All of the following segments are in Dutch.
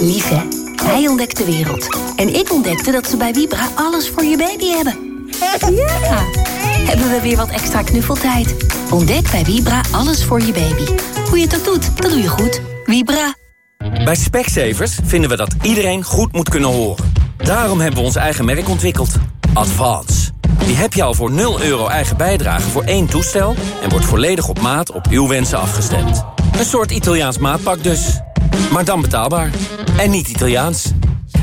Lief hè? Hij ontdekt de wereld. En ik ontdekte dat ze bij Vibra alles voor je baby hebben. Ja! Hebben we weer wat extra knuffeltijd. Ontdek bij Vibra alles voor je baby. Hoe je het ook doet, dat doe je goed. Vibra. Bij Specsavers vinden we dat iedereen goed moet kunnen horen. Daarom hebben we ons eigen merk ontwikkeld. Advance. Die heb je al voor 0 euro eigen bijdrage voor één toestel... en wordt volledig op maat op uw wensen afgestemd. Een soort Italiaans maatpak dus. Maar dan betaalbaar. En niet Italiaans.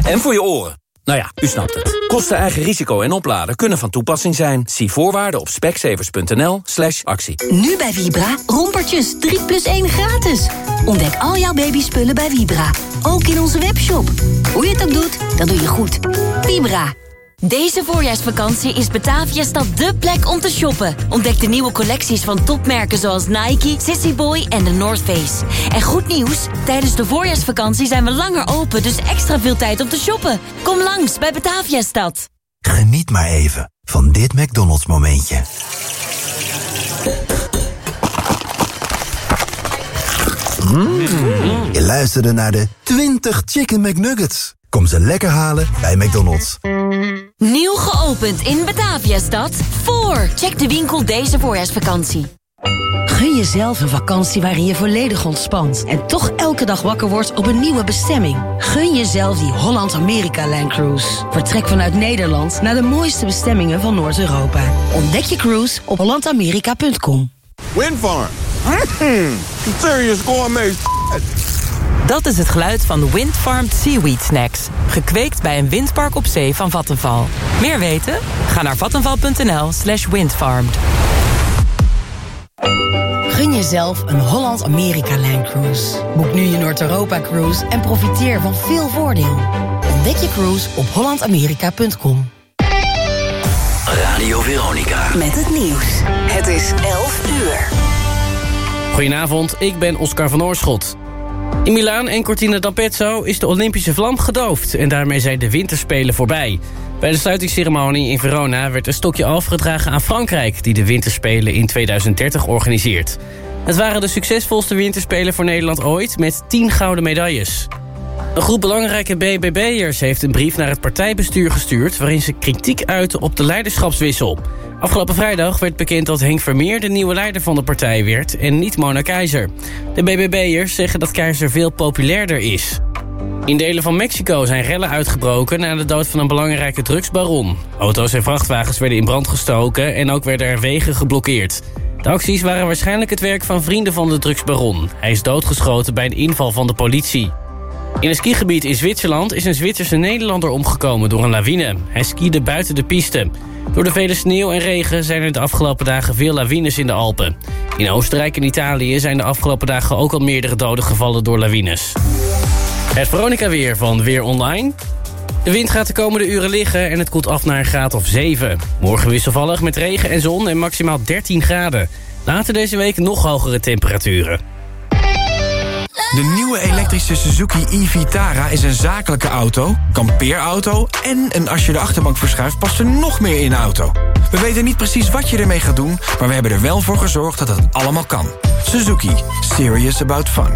En voor je oren. Nou ja, u snapt het. Kosten eigen risico en opladen kunnen van toepassing zijn. Zie voorwaarden op specsavers.nl slash actie. Nu bij Vibra, rompertjes 3 plus 1 gratis. Ontdek al jouw babyspullen bij Vibra. Ook in onze webshop. Hoe je het ook doet, dat doe je goed. Vibra. Deze voorjaarsvakantie is Bataviastad dé plek om te shoppen. Ontdek de nieuwe collecties van topmerken zoals Nike, Sissy Boy en The North Face. En goed nieuws, tijdens de voorjaarsvakantie zijn we langer open... dus extra veel tijd om te shoppen. Kom langs bij Bataviastad. Geniet maar even van dit McDonald's momentje. Mm. Je luisterde naar de 20 Chicken McNuggets. Kom ze lekker halen bij McDonald's. Nieuw geopend in Bataviastad. Voor. Check de winkel deze voorjaarsvakantie. Gun jezelf een vakantie waarin je volledig ontspant... en toch elke dag wakker wordt op een nieuwe bestemming. Gun jezelf die Holland-Amerika-Line Cruise. Vertrek vanuit Nederland naar de mooiste bestemmingen van Noord-Europa. Ontdek je cruise op hollandamerika.com. Windfarm. Mm, serious gourmet dat is het geluid van de Windfarmed Seaweed Snacks. Gekweekt bij een windpark op zee van Vattenval. Meer weten? Ga naar vattenval.nl slash windfarmed. Gun jezelf een Holland-Amerika-lijn cruise. Boek nu je Noord-Europa-cruise en profiteer van veel voordeel. Ontdek je cruise op hollandamerika.com. Radio Veronica. Met het nieuws. Het is 11 uur. Goedenavond, ik ben Oscar van Oorschot. In Milaan en Cortina d'Ampezzo is de Olympische vlam gedoofd... en daarmee zijn de winterspelen voorbij. Bij de sluitingsceremonie in Verona werd een stokje afgedragen aan Frankrijk... die de winterspelen in 2030 organiseert. Het waren de succesvolste winterspelen voor Nederland ooit... met 10 gouden medailles. Een groep belangrijke BBB'ers heeft een brief naar het partijbestuur gestuurd... waarin ze kritiek uiten op de leiderschapswissel. Afgelopen vrijdag werd bekend dat Henk Vermeer de nieuwe leider van de partij werd... en niet Mona Keizer. De BBB'ers zeggen dat Keizer veel populairder is. In delen van Mexico zijn rellen uitgebroken na de dood van een belangrijke drugsbaron. Auto's en vrachtwagens werden in brand gestoken en ook werden er wegen geblokkeerd. De acties waren waarschijnlijk het werk van vrienden van de drugsbaron. Hij is doodgeschoten bij een inval van de politie. In een skigebied in Zwitserland is een Zwitserse Nederlander omgekomen door een lawine. Hij skiede buiten de piste. Door de vele sneeuw en regen zijn er de afgelopen dagen veel lawines in de Alpen. In Oostenrijk en Italië zijn de afgelopen dagen ook al meerdere doden gevallen door lawines. Het Veronica weer van Weer Online. De wind gaat de komende uren liggen en het koelt af naar een graad of 7. Morgen wisselvallig met regen en zon en maximaal 13 graden. Later deze week nog hogere temperaturen. De nieuwe elektrische Suzuki e-Vitara is een zakelijke auto, kampeerauto... en een als je de achterbank verschuift past er nog meer in de auto. We weten niet precies wat je ermee gaat doen... maar we hebben er wel voor gezorgd dat het allemaal kan. Suzuki. Serious about fun.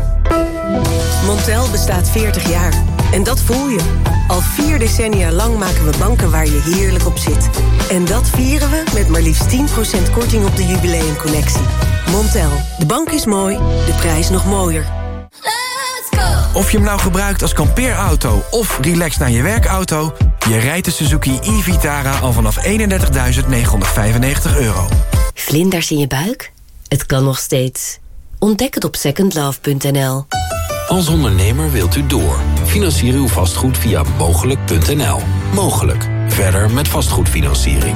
Montel bestaat 40 jaar. En dat voel je. Al vier decennia lang maken we banken waar je heerlijk op zit. En dat vieren we met maar liefst 10% korting op de jubileumcollectie. Montel. De bank is mooi, de prijs nog mooier. Of je hem nou gebruikt als kampeerauto of relax naar je werkauto... je rijdt de Suzuki e-Vitara al vanaf 31.995 euro. Vlinders in je buik? Het kan nog steeds. Ontdek het op secondlove.nl. Als ondernemer wilt u door. Financier uw vastgoed via mogelijk.nl. Mogelijk. Verder met vastgoedfinanciering.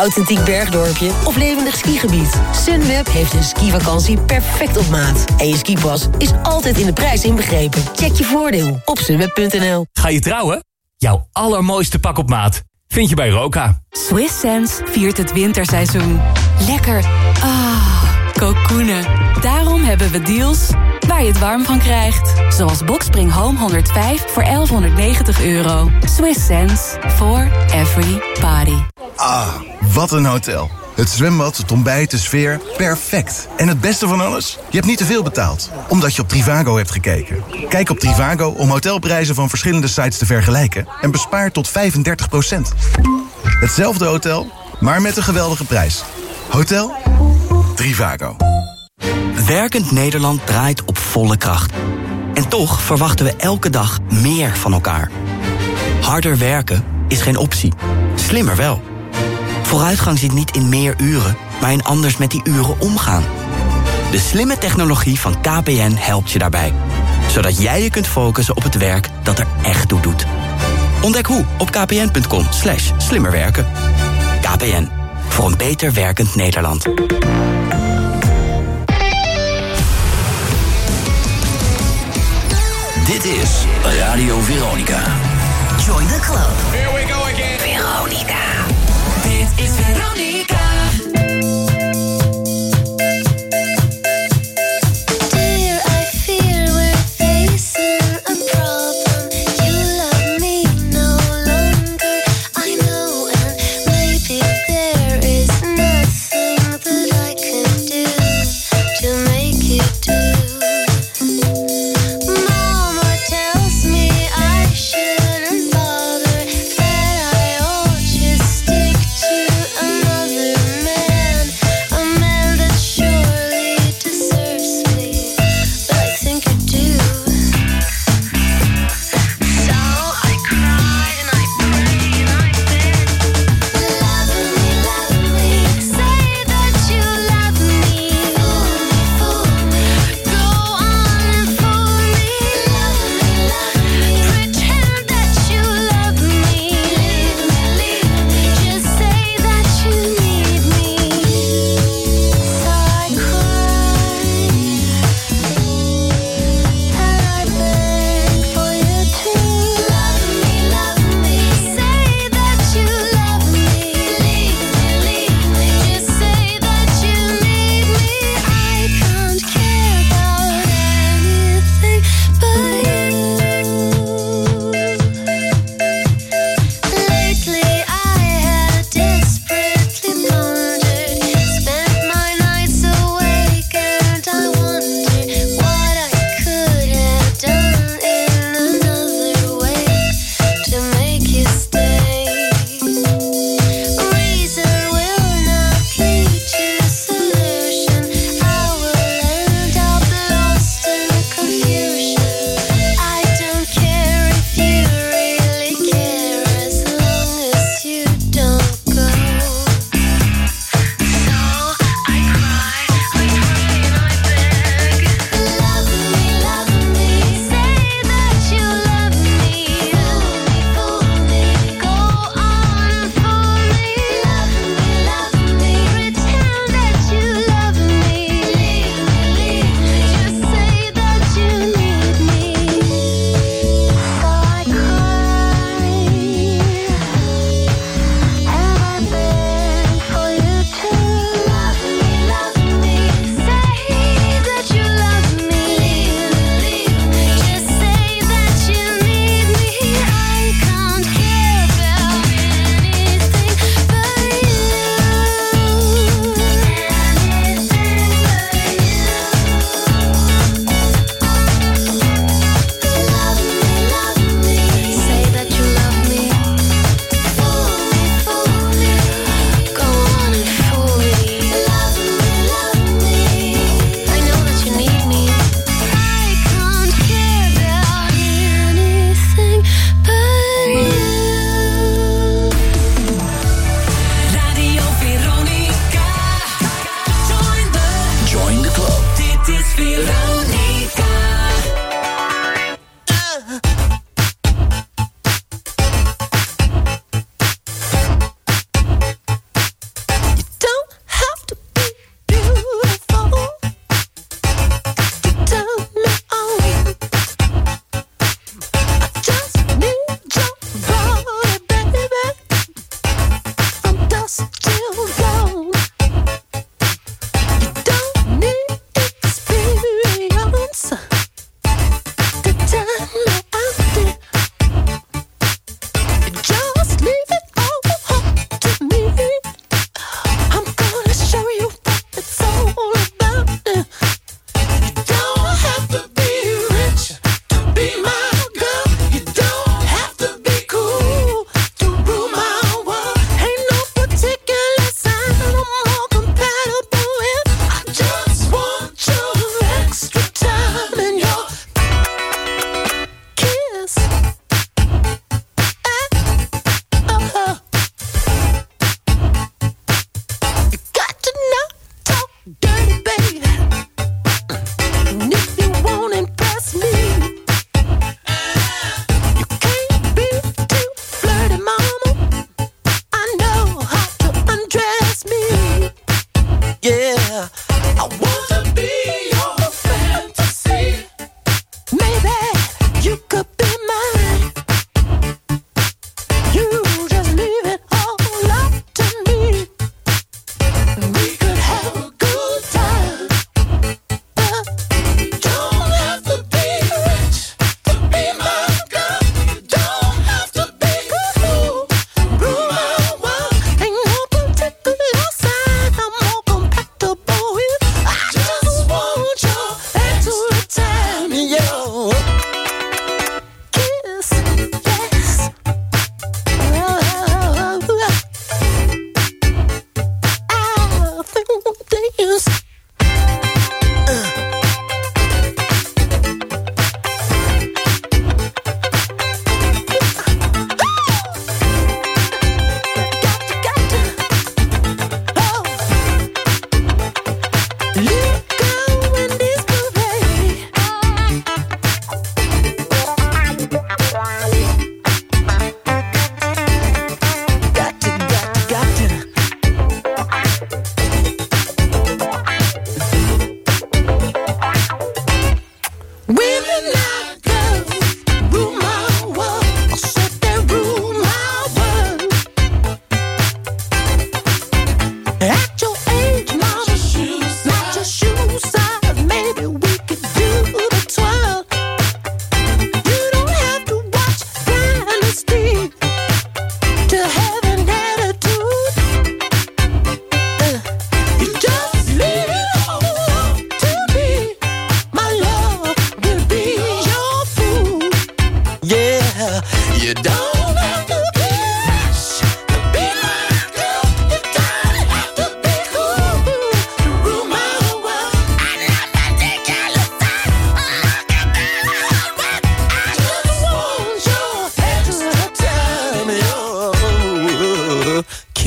Authentiek bergdorpje of levendig skigebied. Sunweb heeft een skivakantie perfect op maat. En je skipas is altijd in de prijs inbegrepen. Check je voordeel op sunweb.nl. Ga je trouwen? Jouw allermooiste pak op maat vind je bij Roka. Swiss Sense viert het winterseizoen. Lekker. Ah, kokoenen. Daarom hebben we deals waar je het warm van krijgt. Zoals Boxspring Home 105 voor 1190 euro. Swiss Sense for every party. Ah, wat een hotel. Het zwembad, het ontbijt, de sfeer, perfect. En het beste van alles? Je hebt niet te veel betaald, omdat je op Trivago hebt gekeken. Kijk op Trivago om hotelprijzen van verschillende sites te vergelijken... en bespaar tot 35% Hetzelfde hotel, maar met een geweldige prijs. Hotel Trivago. Werkend Nederland draait op volle kracht. En toch verwachten we elke dag meer van elkaar. Harder werken is geen optie. Slimmer wel. Vooruitgang zit niet in meer uren, maar in anders met die uren omgaan. De slimme technologie van KPN helpt je daarbij. Zodat jij je kunt focussen op het werk dat er echt toe doet. Ontdek hoe op kpn.com slimmerwerken. KPN, voor een beter werkend Nederland. Dit is Radio Veronica. Join the club. Here we go again. Veronica. Dit is Veronica.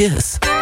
Kiss.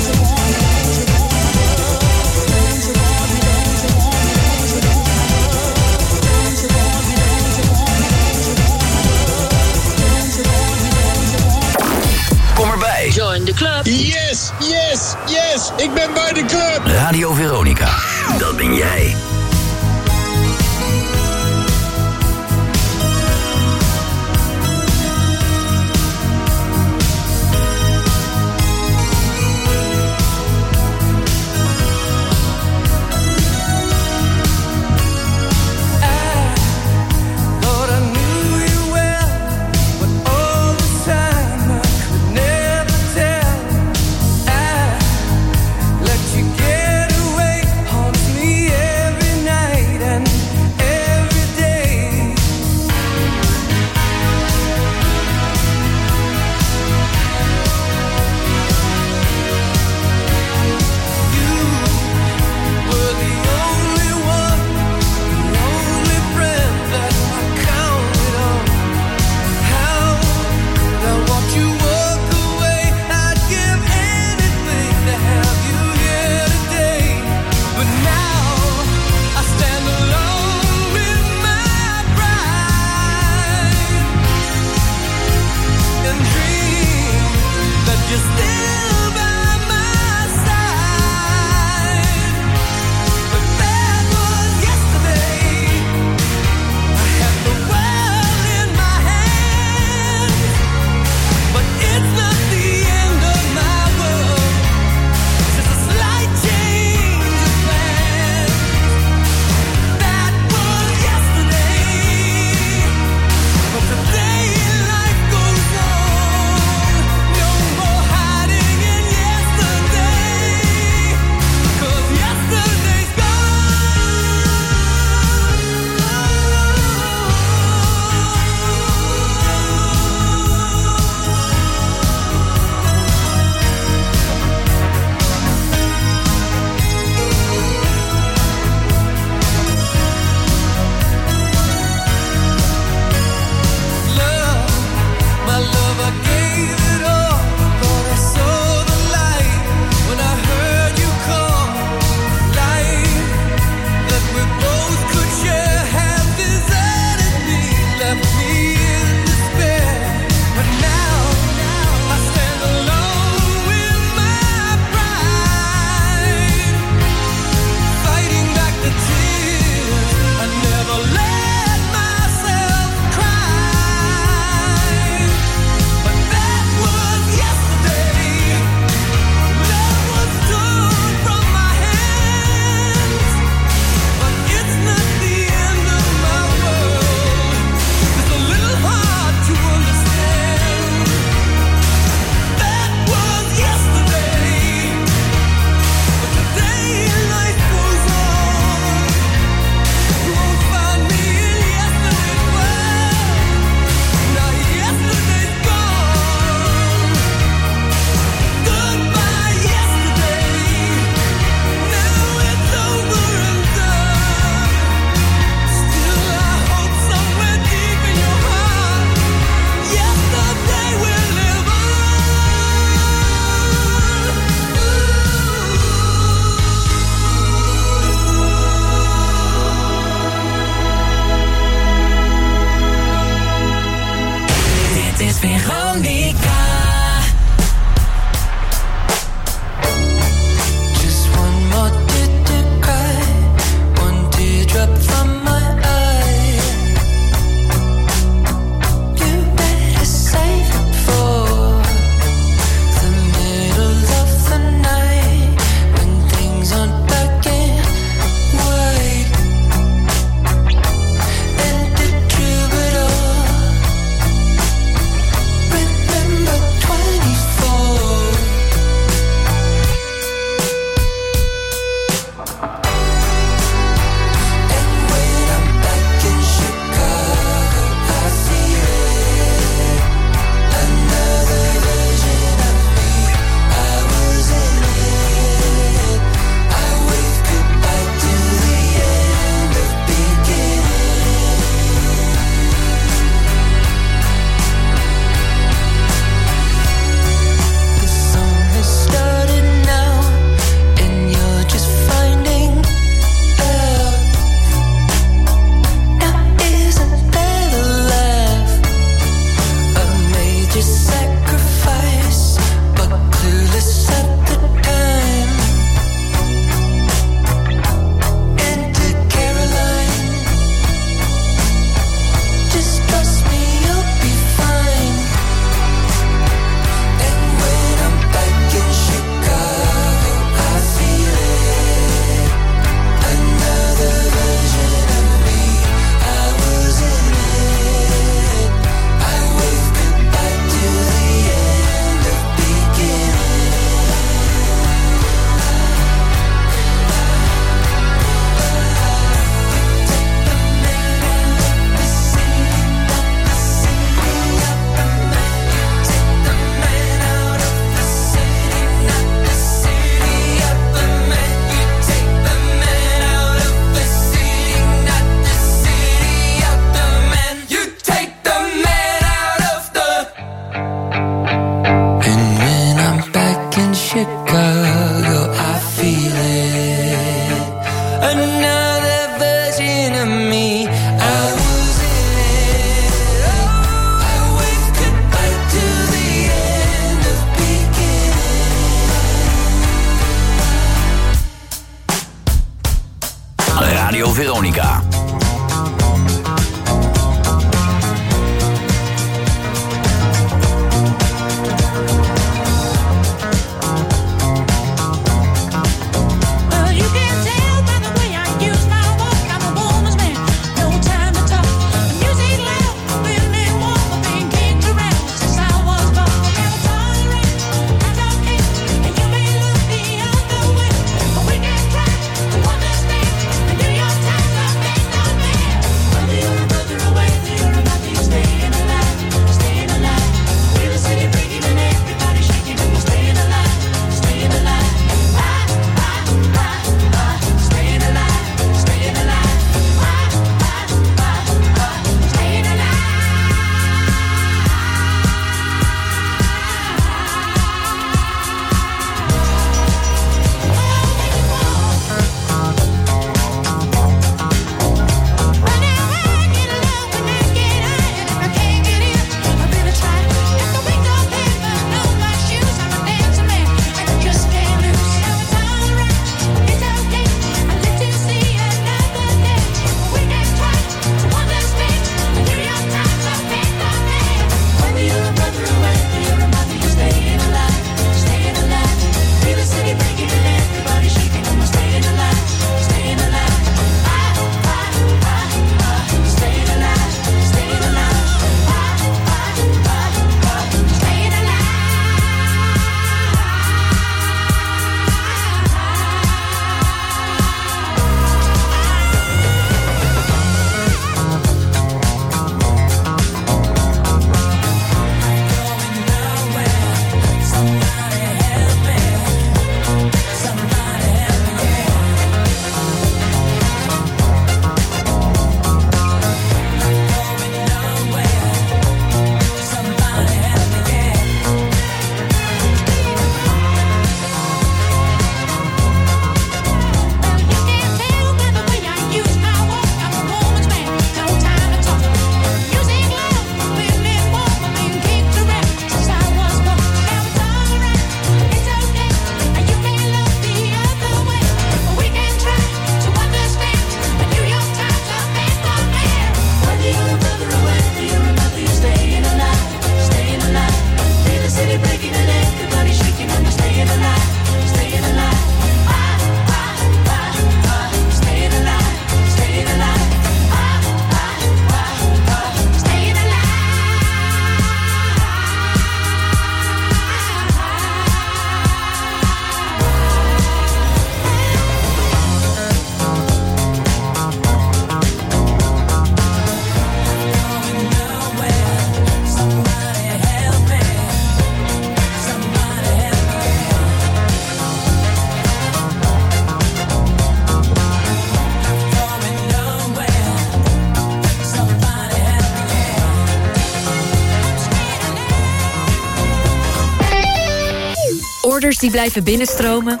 die blijven binnenstromen.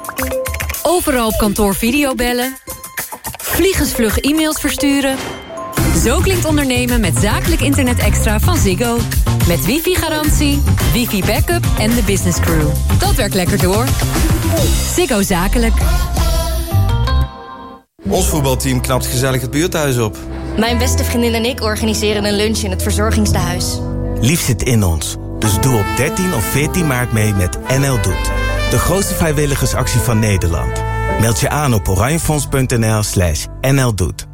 Overal op kantoor videobellen. Vliegensvlug e-mails versturen. Zo klinkt ondernemen met zakelijk internet extra van Ziggo. Met wifi-garantie, wifi-backup en de business crew. Dat werkt lekker door. Ziggo Zakelijk. Ons voetbalteam knapt gezellig het buurthuis op. Mijn beste vriendin en ik organiseren een lunch in het verzorgingstehuis. Lief zit in ons. Dus doe op 13 of 14 maart mee met NL Doet de grootste vrijwilligersactie van Nederland. Meld je aan op oranjefonds.nl slash nldoet.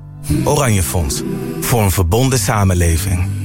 Oranje Fonds. Voor een verbonden samenleving.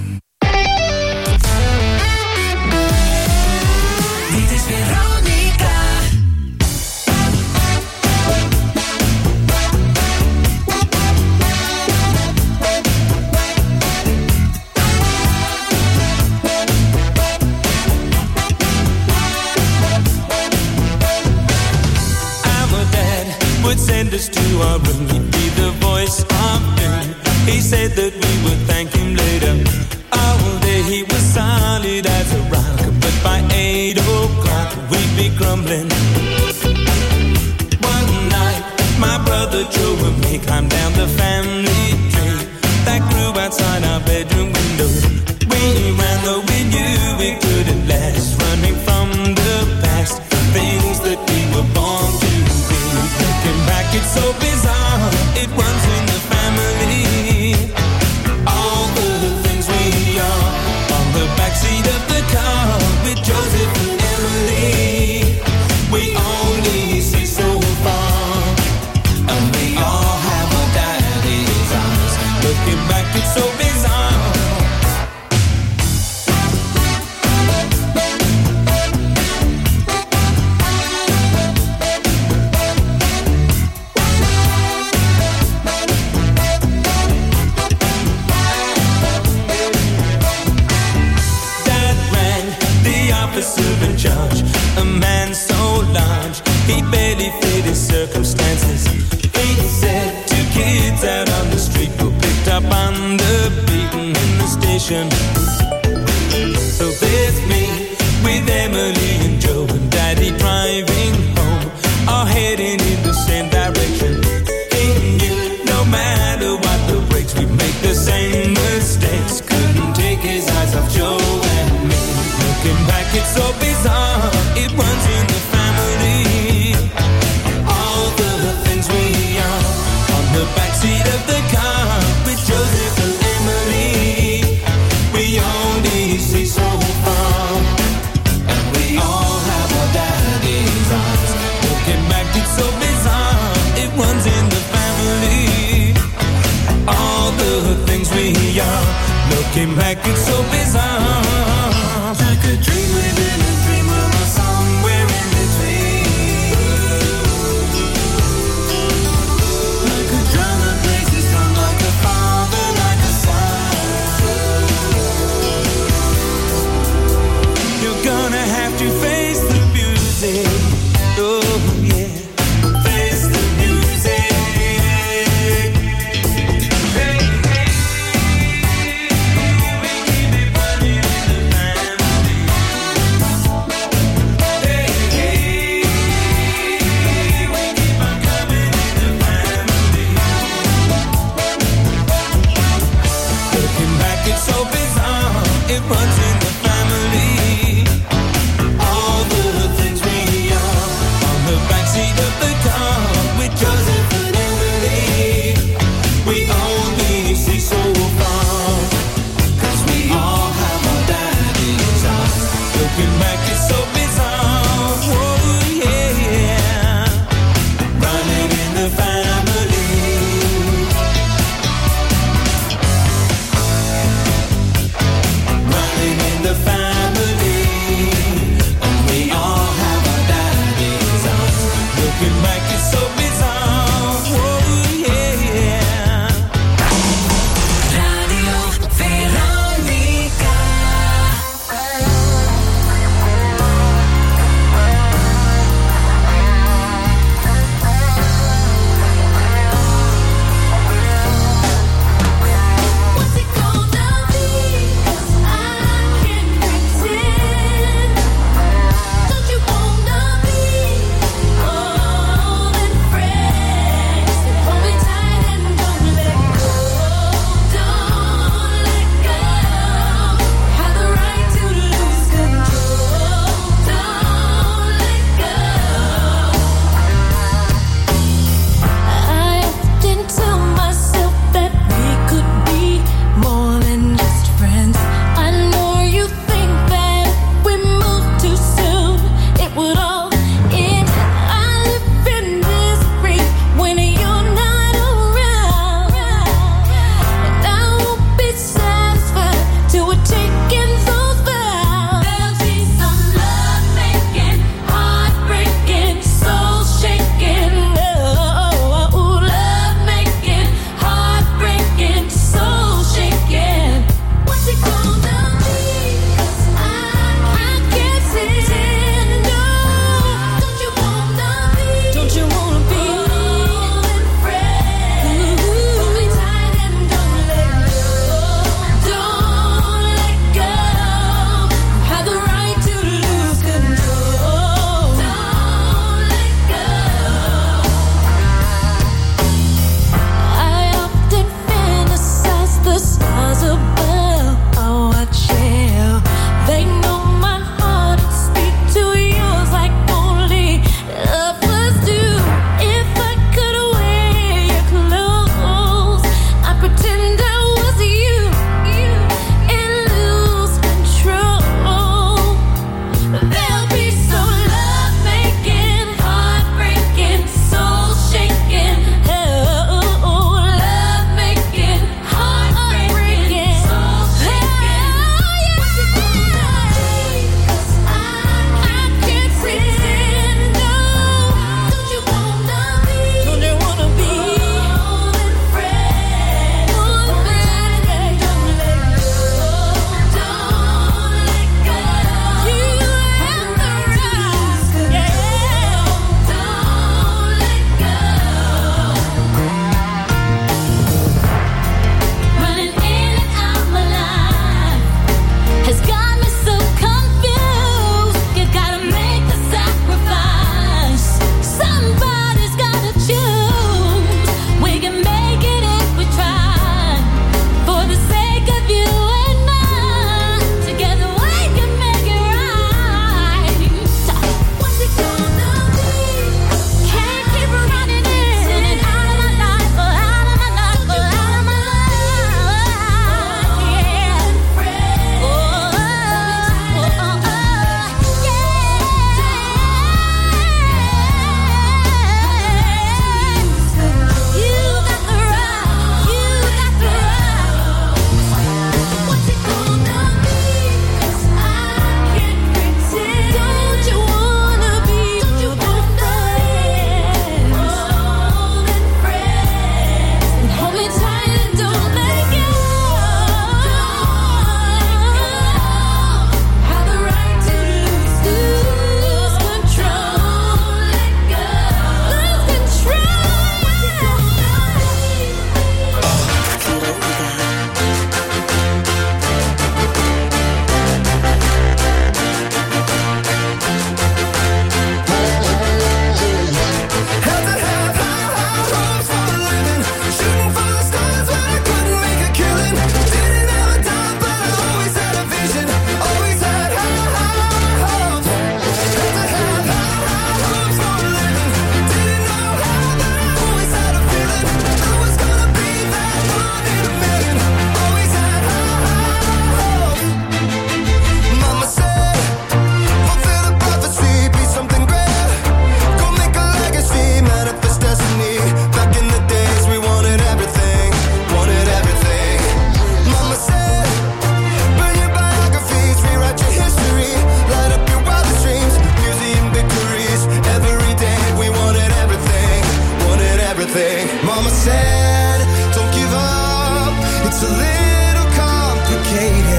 mama said, don't give up. It's a little complicated.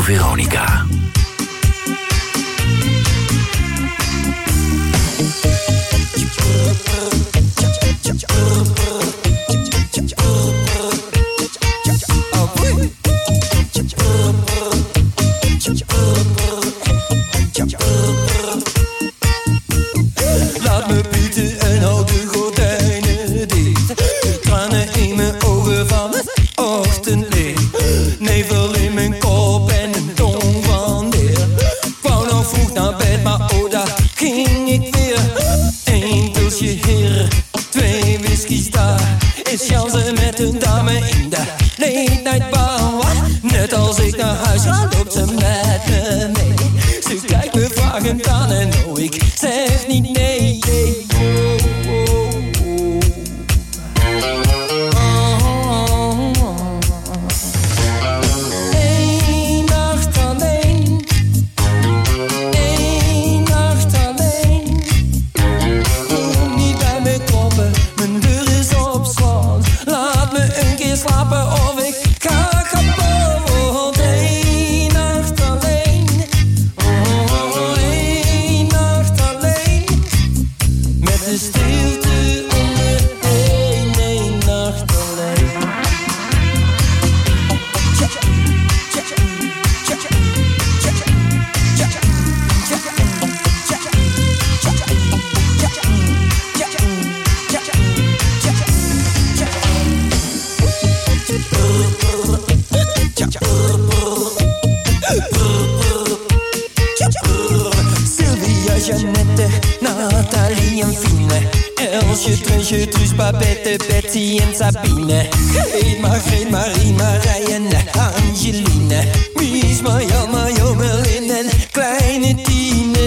Veronica. Je Truus, Babette, Betty en Sabine. Edma, Greet, Marie, Marij en Angeline. Mies, Marjan, Marjan, en kleine Tine.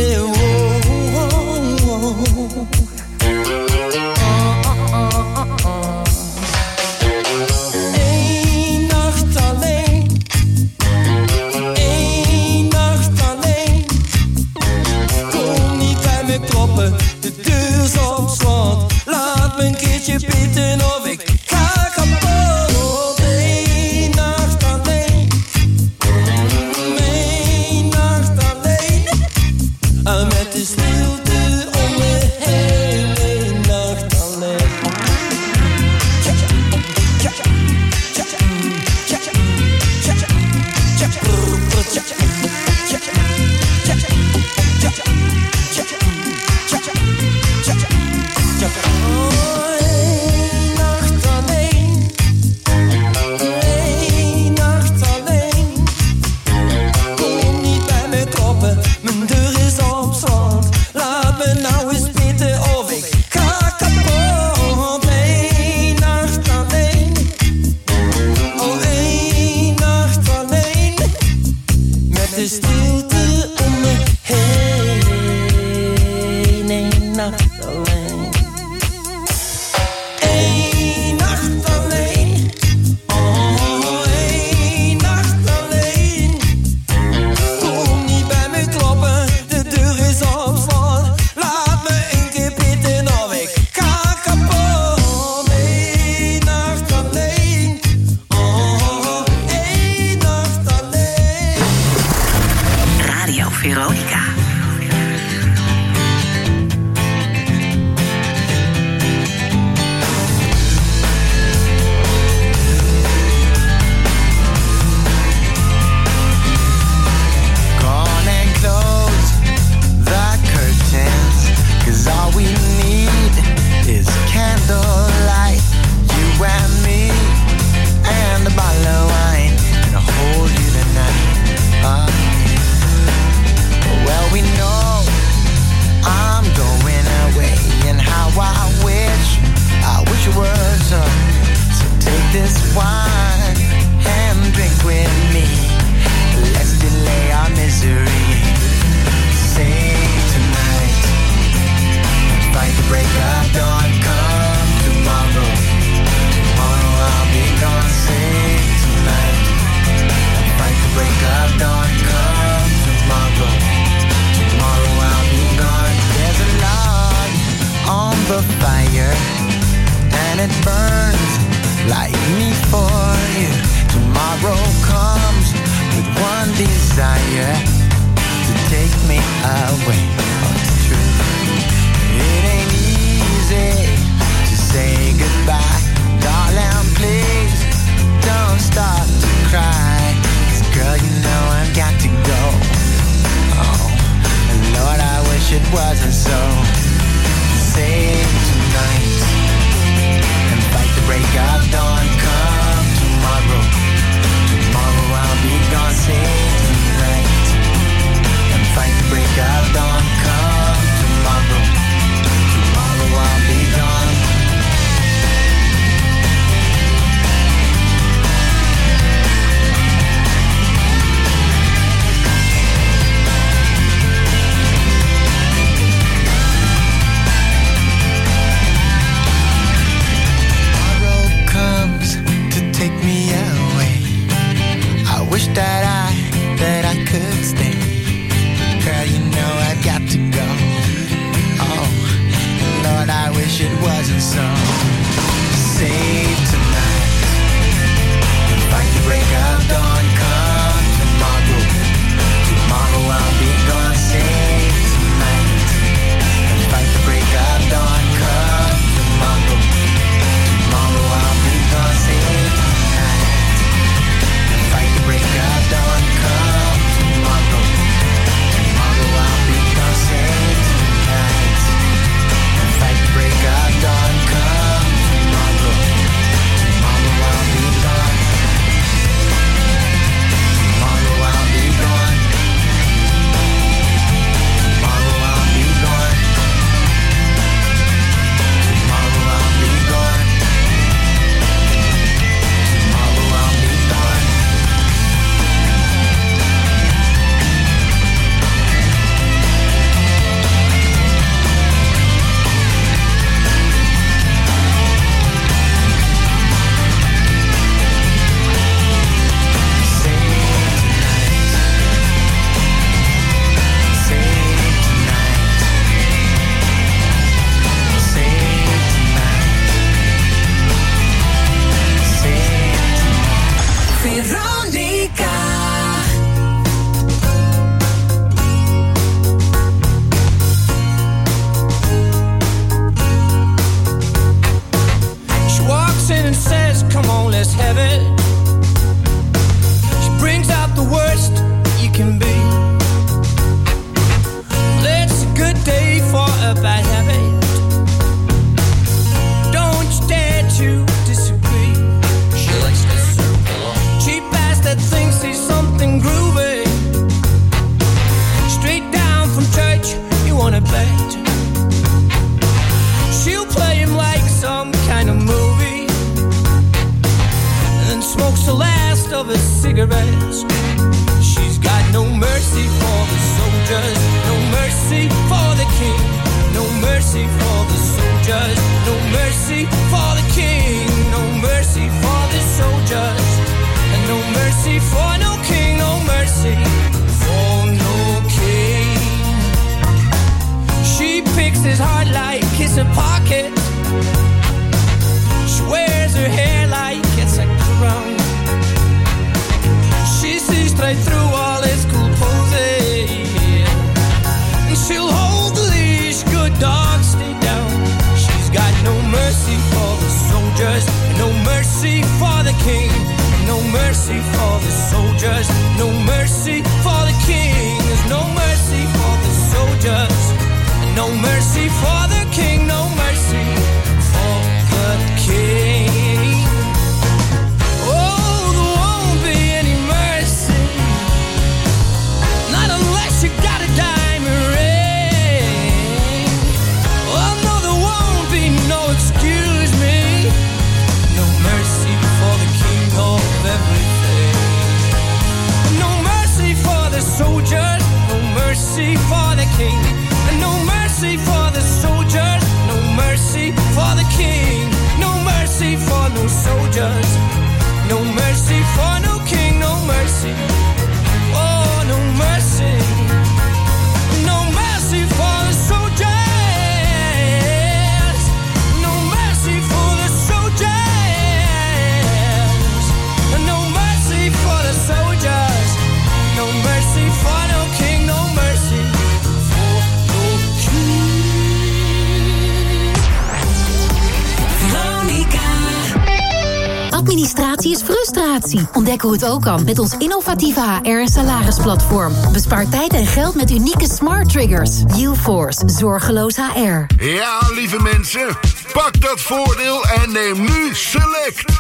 Hoe het ook kan met ons innovatieve HR- en salarisplatform. Bespaar tijd en geld met unieke smart triggers. UForce, zorgeloos HR. Ja, lieve mensen, pak dat voordeel en neem nu Select.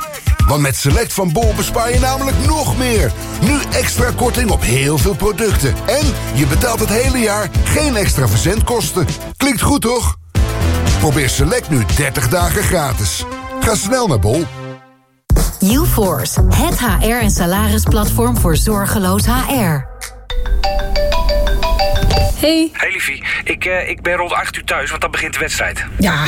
Want met Select van Bol bespaar je namelijk nog meer. Nu extra korting op heel veel producten. En je betaalt het hele jaar geen extra verzendkosten. Klinkt goed, toch? Probeer Select nu 30 dagen gratis. Ga snel naar Bol. UForce, het HR- en salarisplatform voor zorgeloos HR. Hey. Hey liefie, ik, eh, ik ben rond 8 uur thuis, want dan begint de wedstrijd. Ja,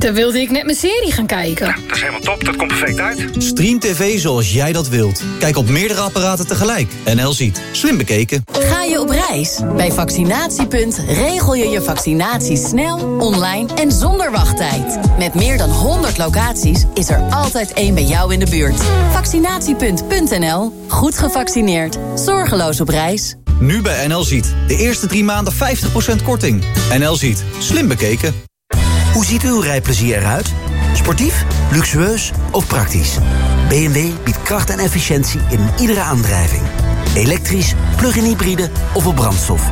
dan wilde ik net mijn serie gaan kijken. Dat is helemaal top, dat komt perfect uit. Stream TV zoals jij dat wilt. Kijk op meerdere apparaten tegelijk. NL ziet. Slim bekeken. Ga je op reis? Bij Vaccinatiepunt regel je je vaccinatie snel, online en zonder wachttijd. Met meer dan 100 locaties is er altijd één bij jou in de buurt. Vaccinatiepunt.nl. Goed gevaccineerd. Zorgeloos op reis. Nu bij NL ziet. De eerste drie maanden 50% korting. NL ziet. Slim bekeken. Hoe ziet uw rijplezier eruit? Sportief, luxueus of praktisch? BMW biedt kracht en efficiëntie in iedere aandrijving. Elektrisch, plug-in hybride of op brandstof.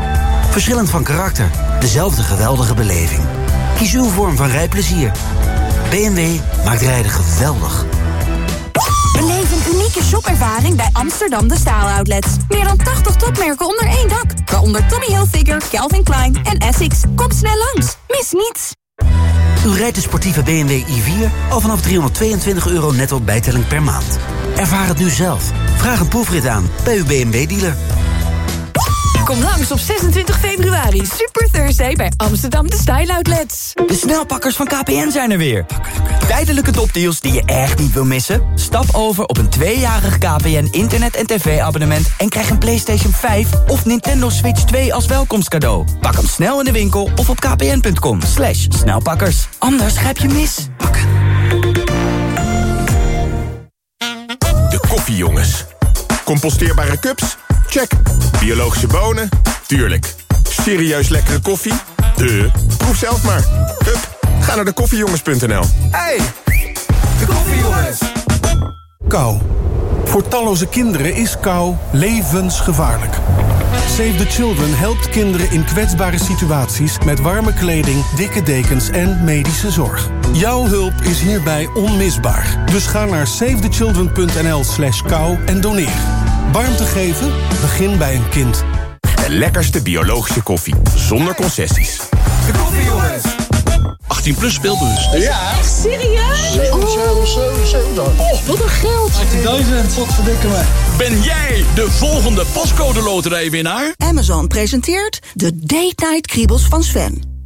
Verschillend van karakter, dezelfde geweldige beleving. Kies uw vorm van rijplezier. BMW maakt rijden geweldig. Beleef een unieke shopervaring bij Amsterdam De Staal Outlets. Meer dan 80 topmerken onder één dak. Waaronder Tommy Hilfiger, Calvin Klein en Essex. Kom snel langs. Mis niets. U rijdt de sportieve BMW i4 al vanaf 322 euro netto bijtelling per maand. Ervaar het nu zelf. Vraag een proefrit aan bij uw BMW-dealer. Kom langs op 26 februari. Super Thursday bij Amsterdam De Style Outlets. De snelpakkers van KPN zijn er weer. Tijdelijke topdeals die je echt niet wil missen? Stap over op een tweejarig KPN internet- en tv-abonnement... en krijg een PlayStation 5 of Nintendo Switch 2 als welkomstcadeau. Pak hem snel in de winkel of op kpn.com. Slash snelpakkers. Anders grijp je mis. De koffiejongens. Composteerbare cups? Check. Biologische bonen? Tuurlijk. Serieus lekkere koffie? De. Proef zelf maar. Hup, ga naar de koffiejongens.nl. Hey, de koffiejongens. Kou. Voor talloze kinderen is kou levensgevaarlijk. Save the Children helpt kinderen in kwetsbare situaties... met warme kleding, dikke dekens en medische zorg. Jouw hulp is hierbij onmisbaar. Dus ga naar savethechildren.nl slash kou en doneer. Warmte geven? Begin bij een kind. De lekkerste biologische koffie. Zonder concessies. De koffiejongens. 18 plus speelbus. Ja. Echt serieus? 7, 7, 7, 7. Oh, wat een geld. 18.000, wat verdikken me. Ben jij de volgende pascode loterijwinnaar? Amazon presenteert de Date Night Kriebels van Sven.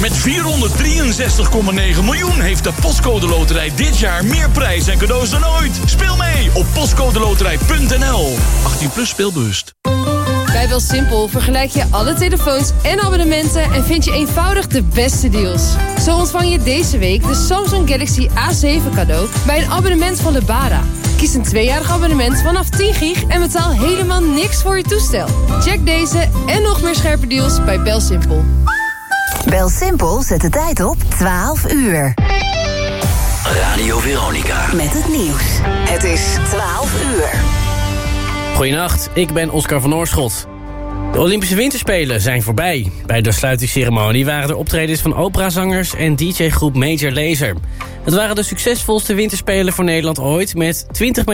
Met 463,9 miljoen heeft de Postcode Loterij dit jaar meer prijs en cadeaus dan ooit. Speel mee op postcodeloterij.nl. 18 plus speelbewust. Bij BelSimpel vergelijk je alle telefoons en abonnementen... en vind je eenvoudig de beste deals. Zo ontvang je deze week de Samsung Galaxy A7 cadeau... bij een abonnement van Lebara. Kies een tweejarig abonnement vanaf 10 gig... en betaal helemaal niks voor je toestel. Check deze en nog meer scherpe deals bij BelSimpel. Bel Simpel zet de tijd op 12 uur. Radio Veronica. Met het nieuws. Het is 12 uur. Goedenacht, ik ben Oscar van Oorschot. De Olympische Winterspelen zijn voorbij. Bij de sluitingsceremonie waren er optredens van operazangers en DJ-groep Major Lazer. Het waren de succesvolste winterspelen voor Nederland ooit... met 20